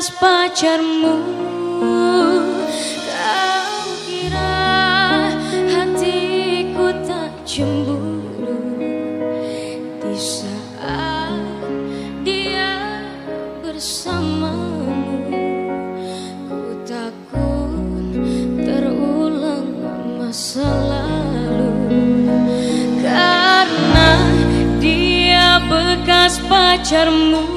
bekas pacarmu. Kau kira hatiku tak cemburu Di saat dia bersamamu. Ku takut terulang masa lalu Karena dia bekas pacarmu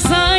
sun.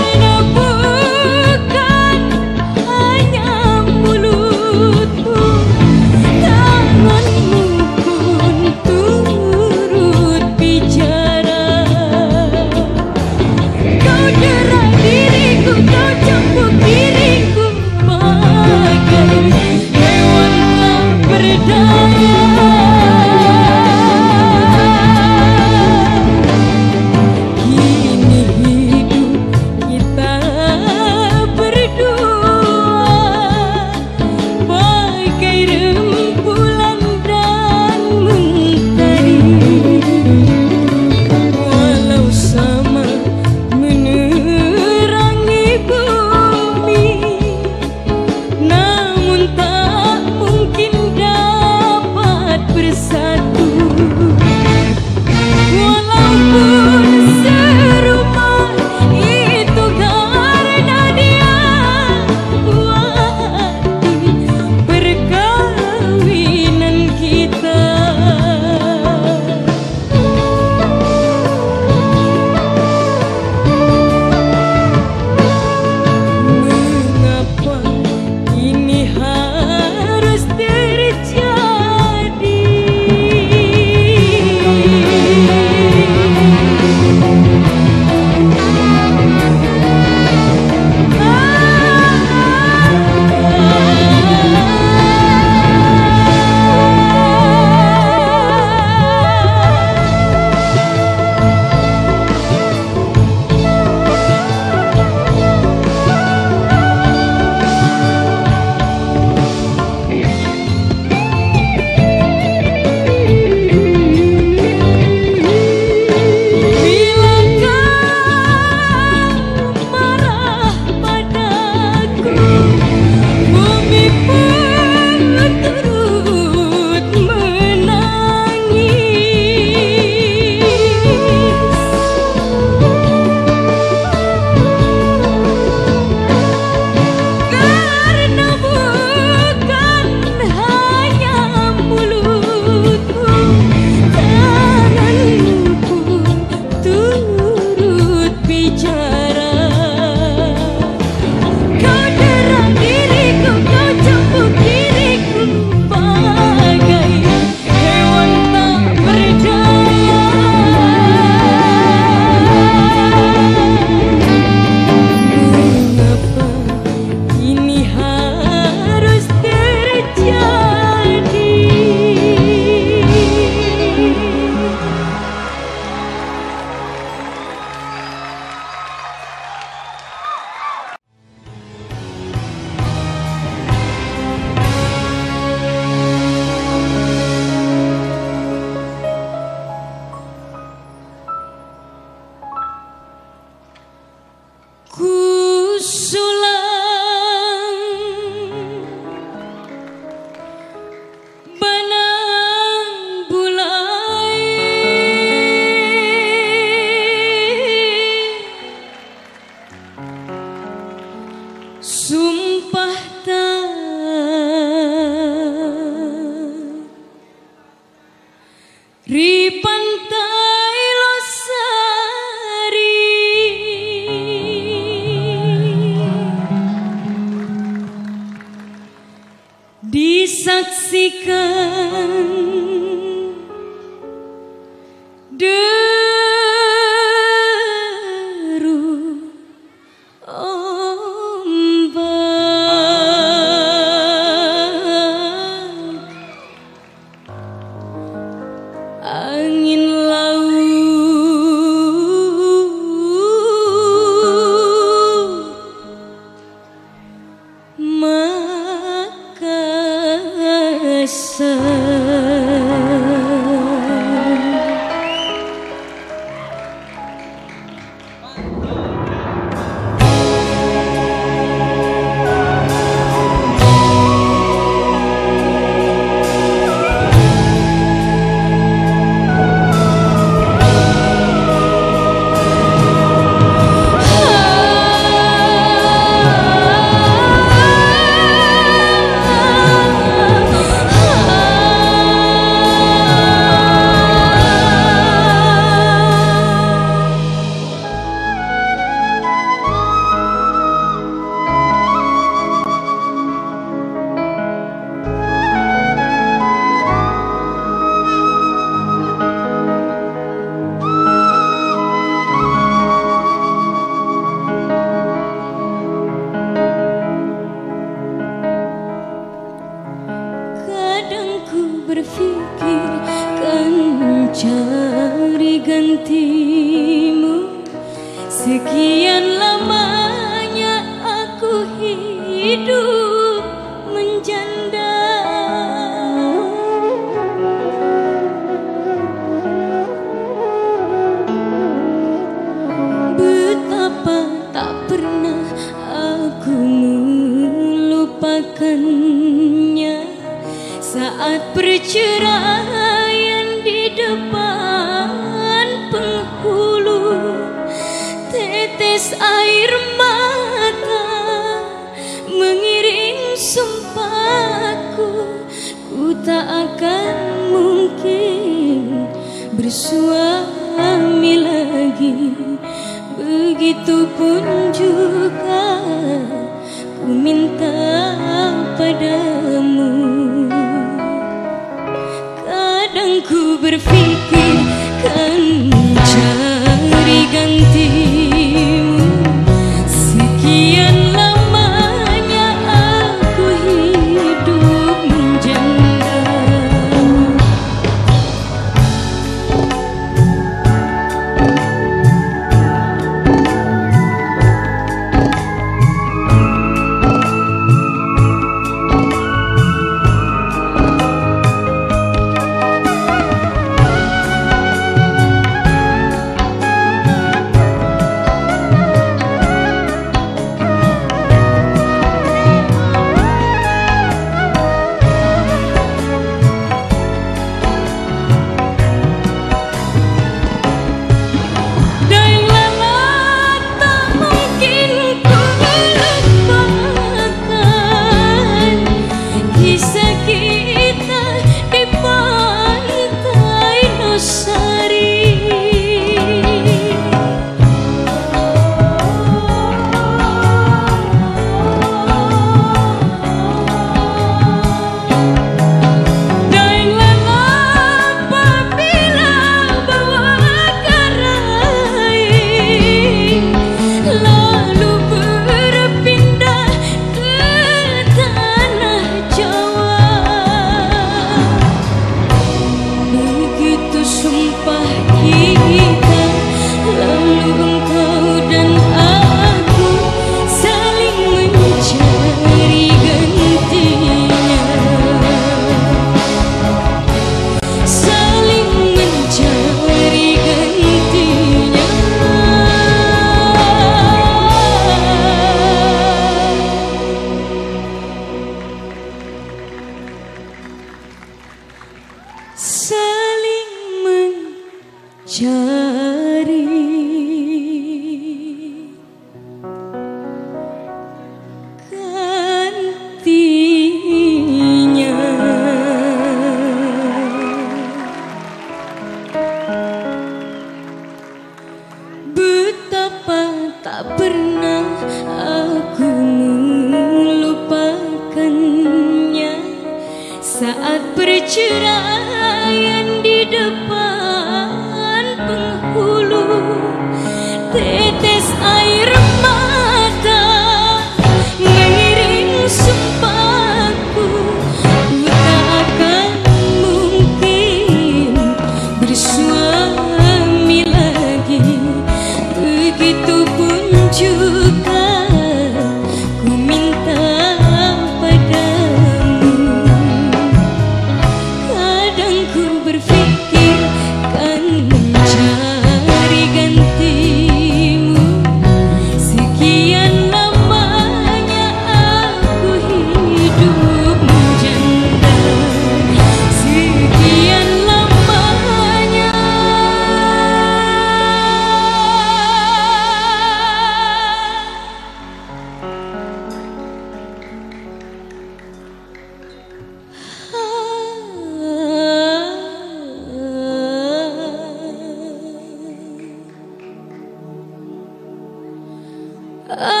Uh.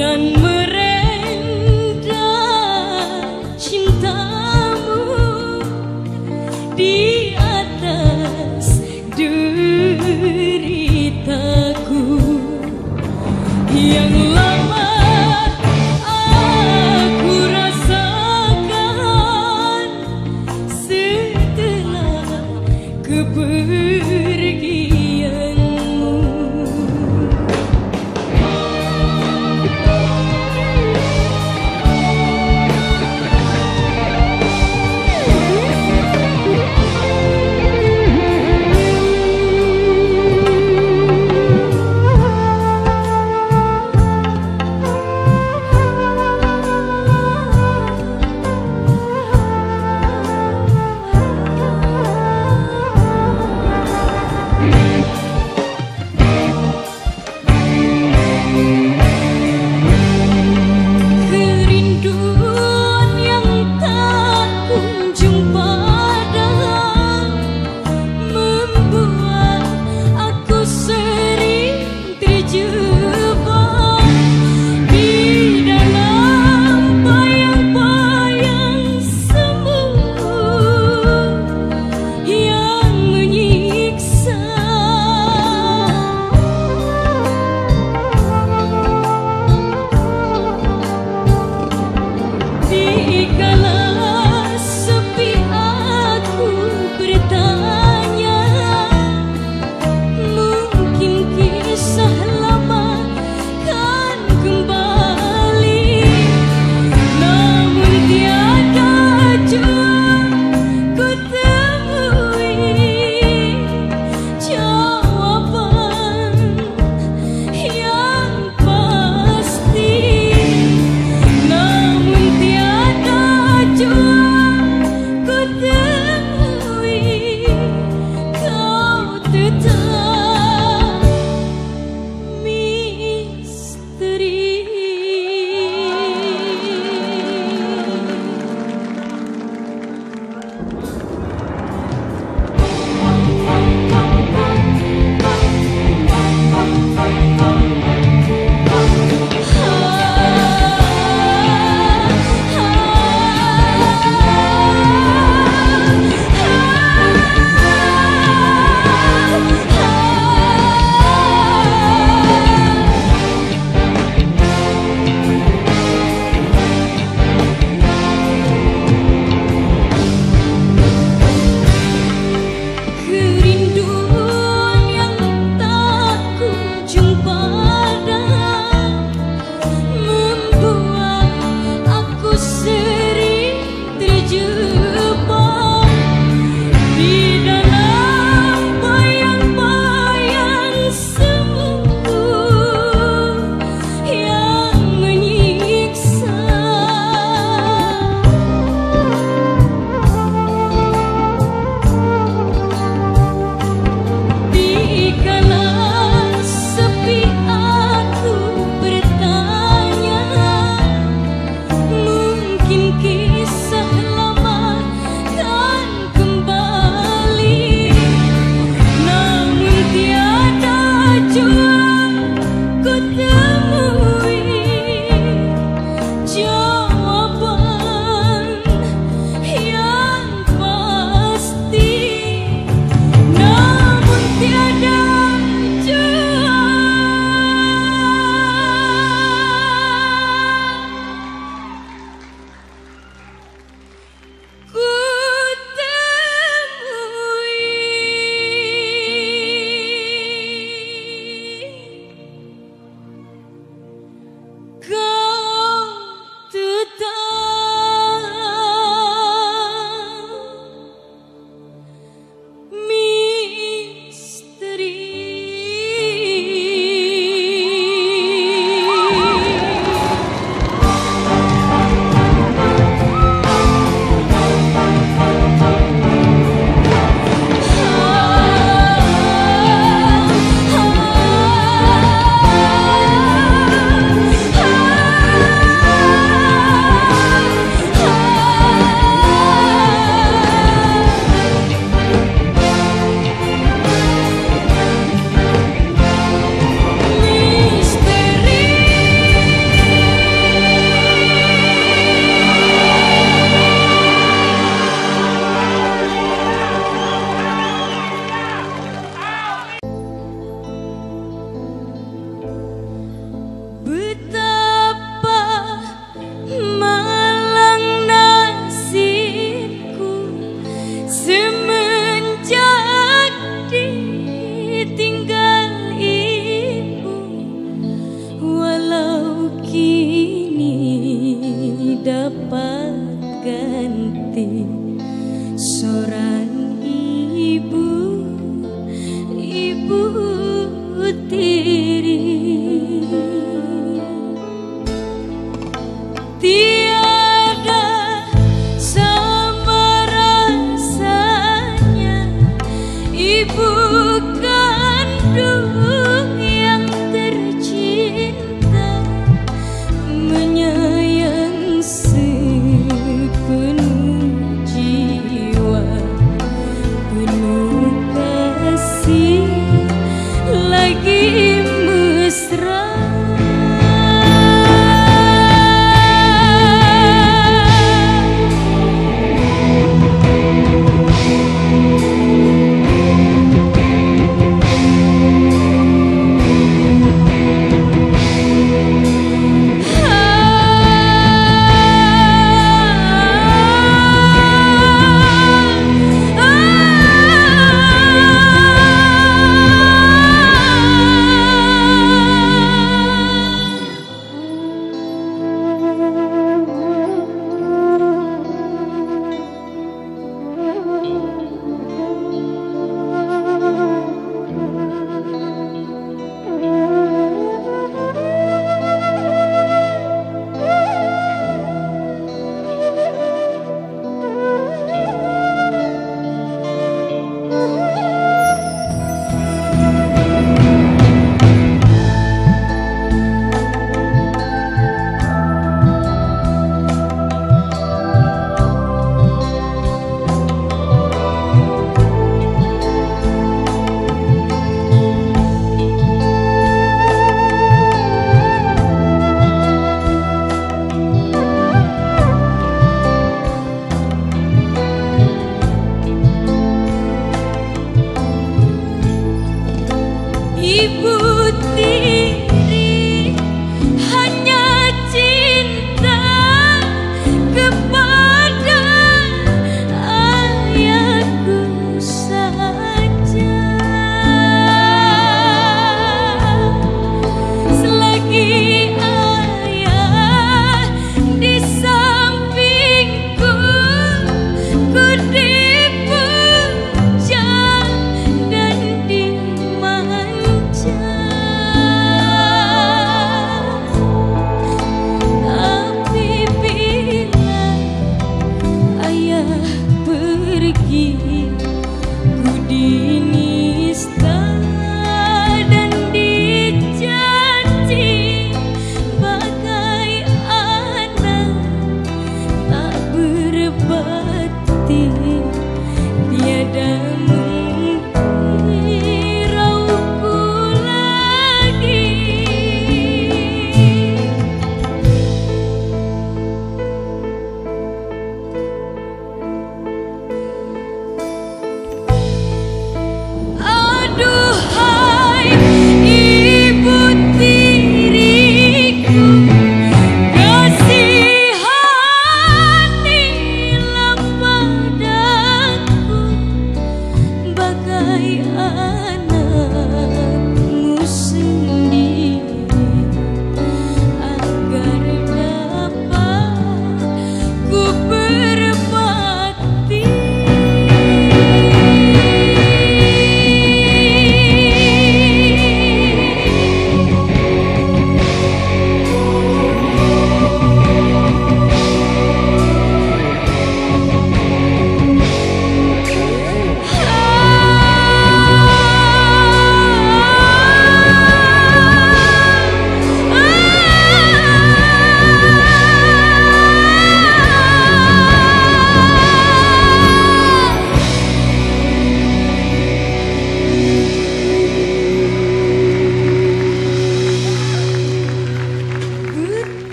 Dan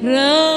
Run.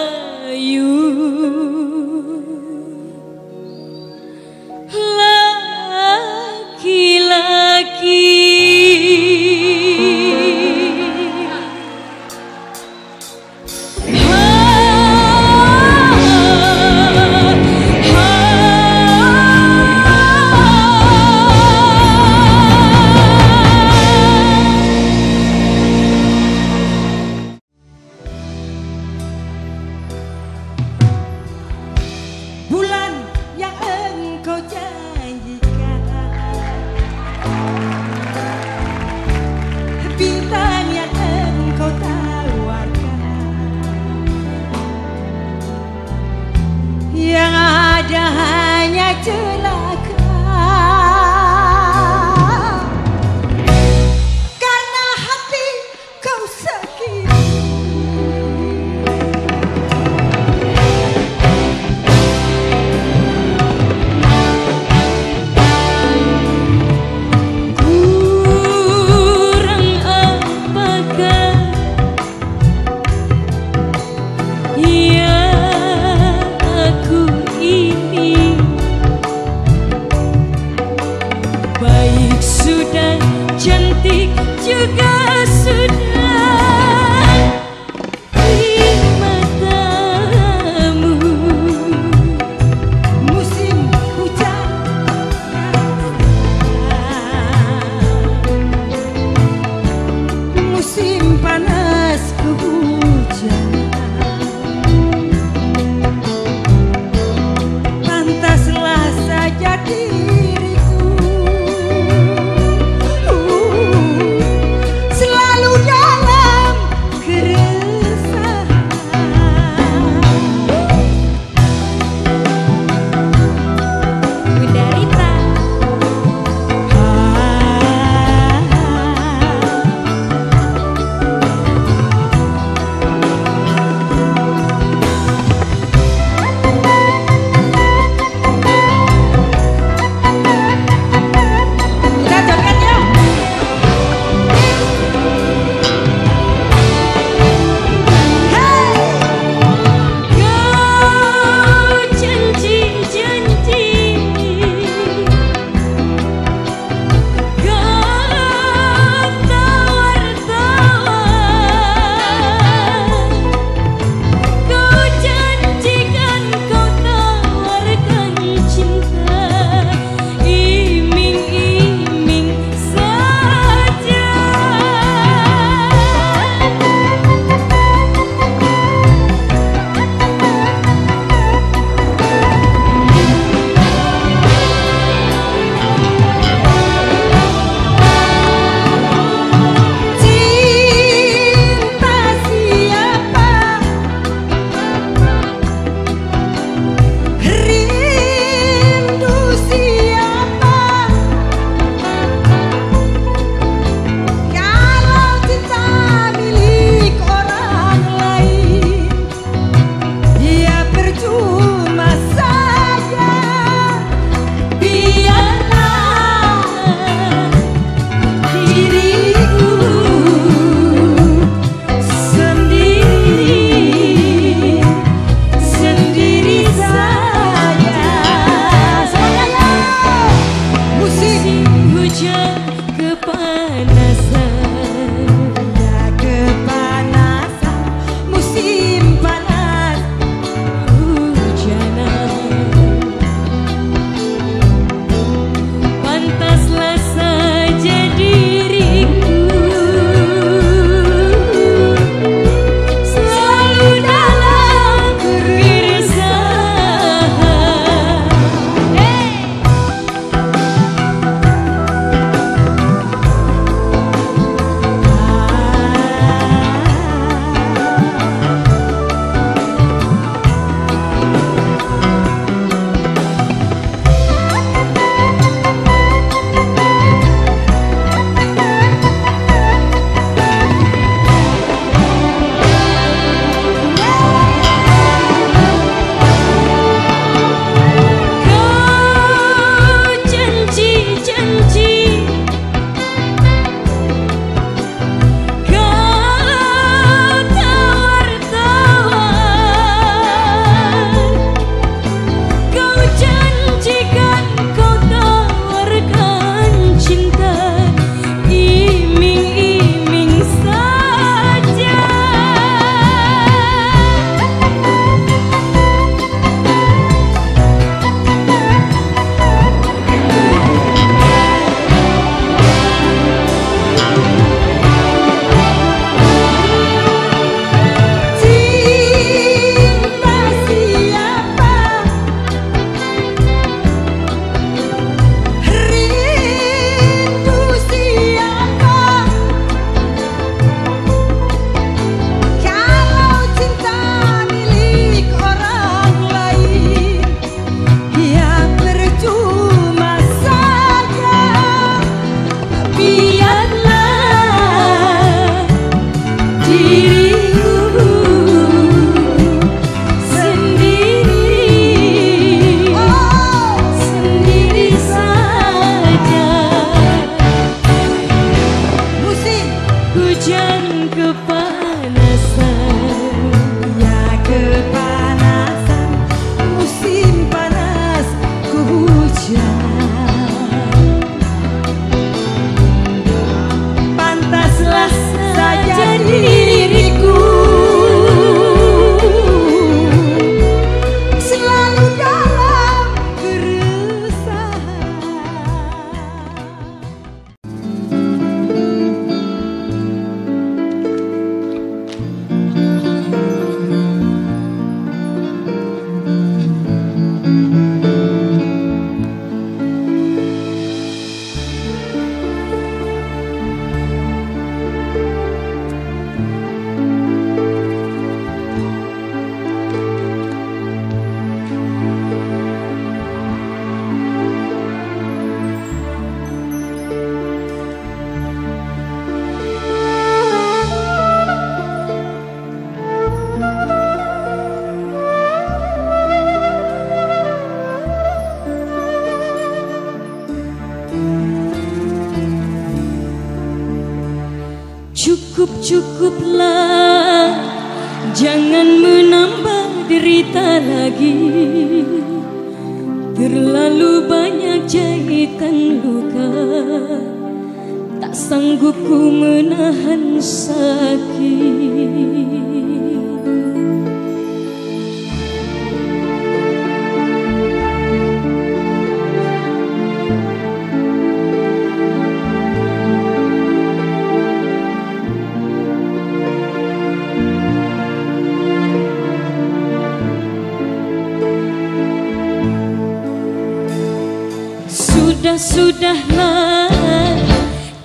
sudah sudahlah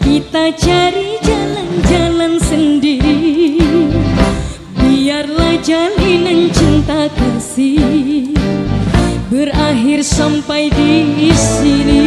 kita cari jalan-jalan sendiri. Biarlah jalinan cinta kasih berakhir sampai di sini.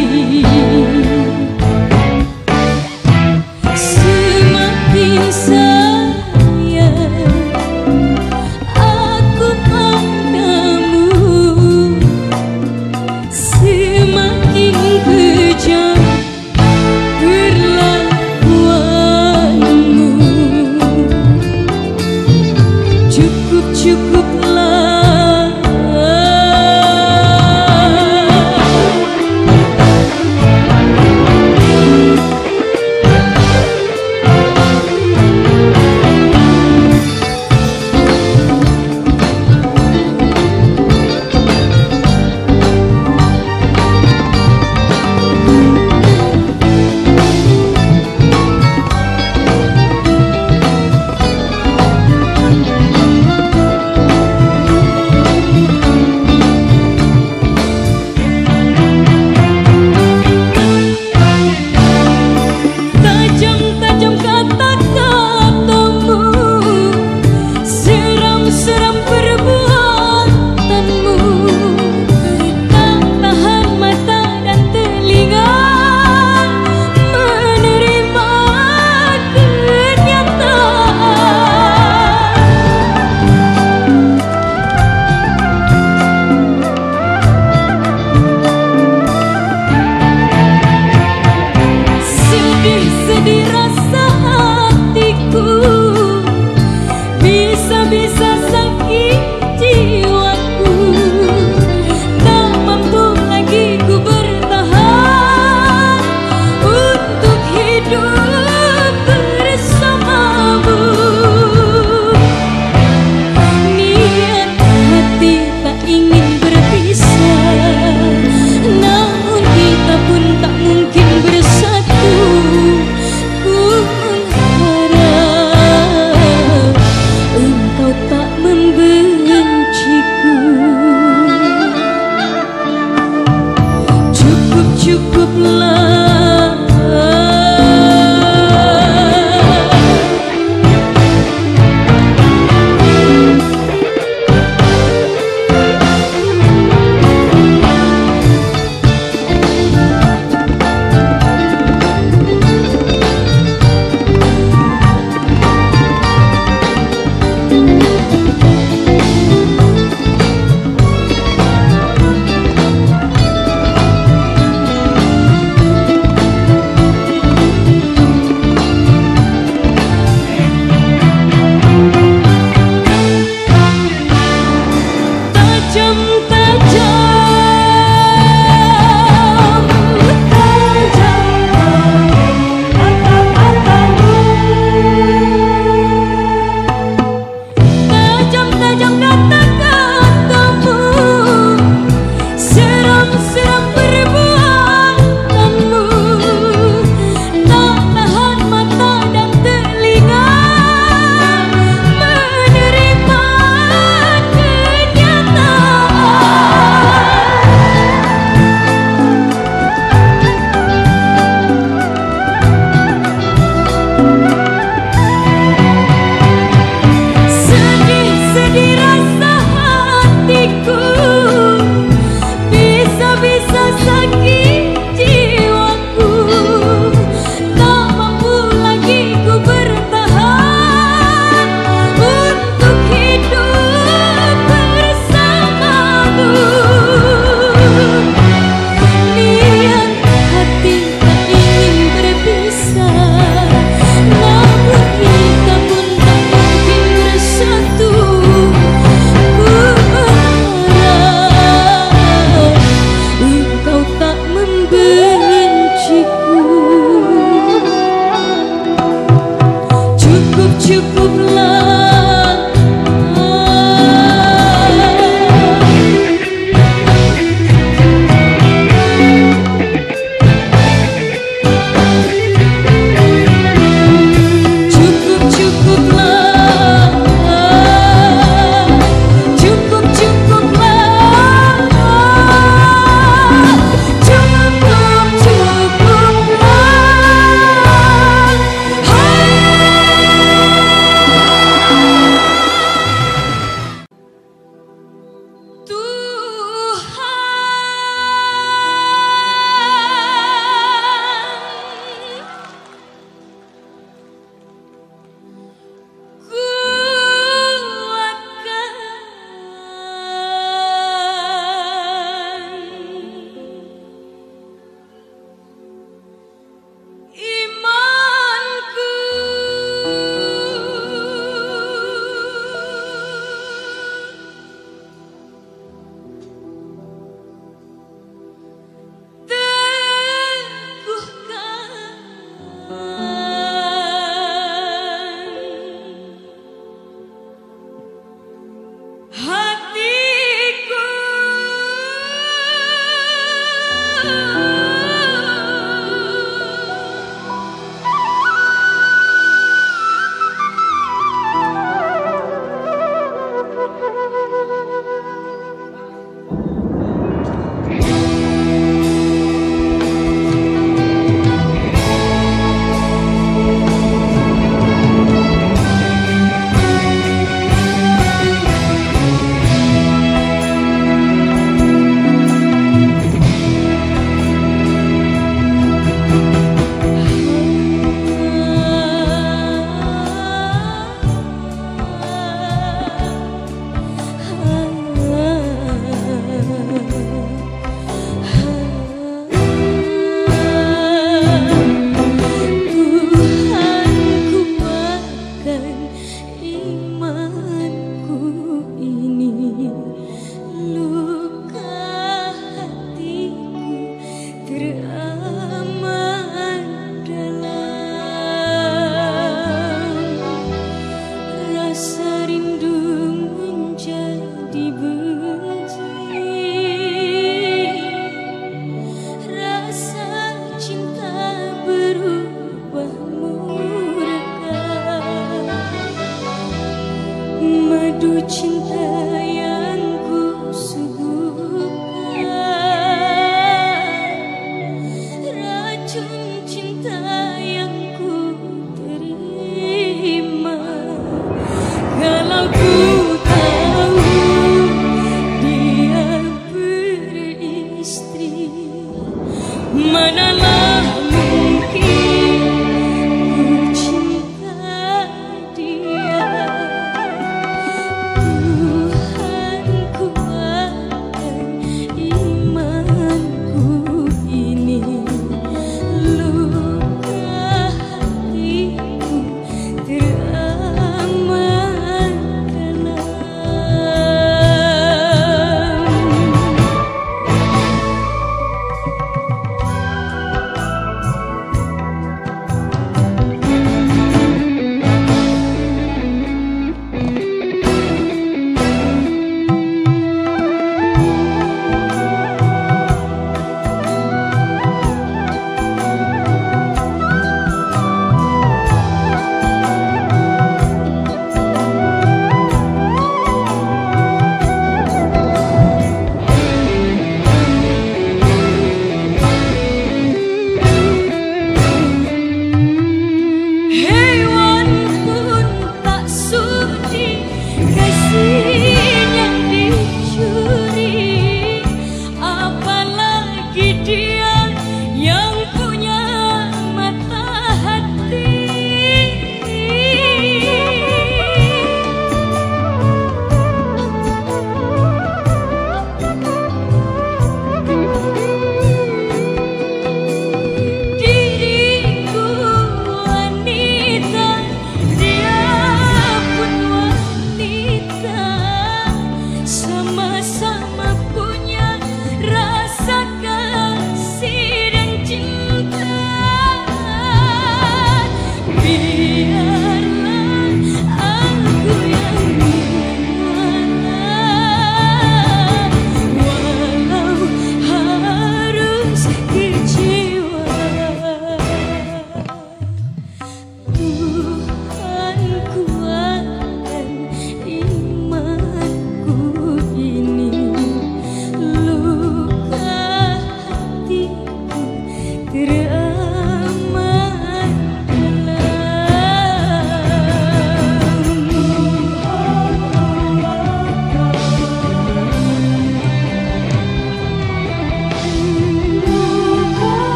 you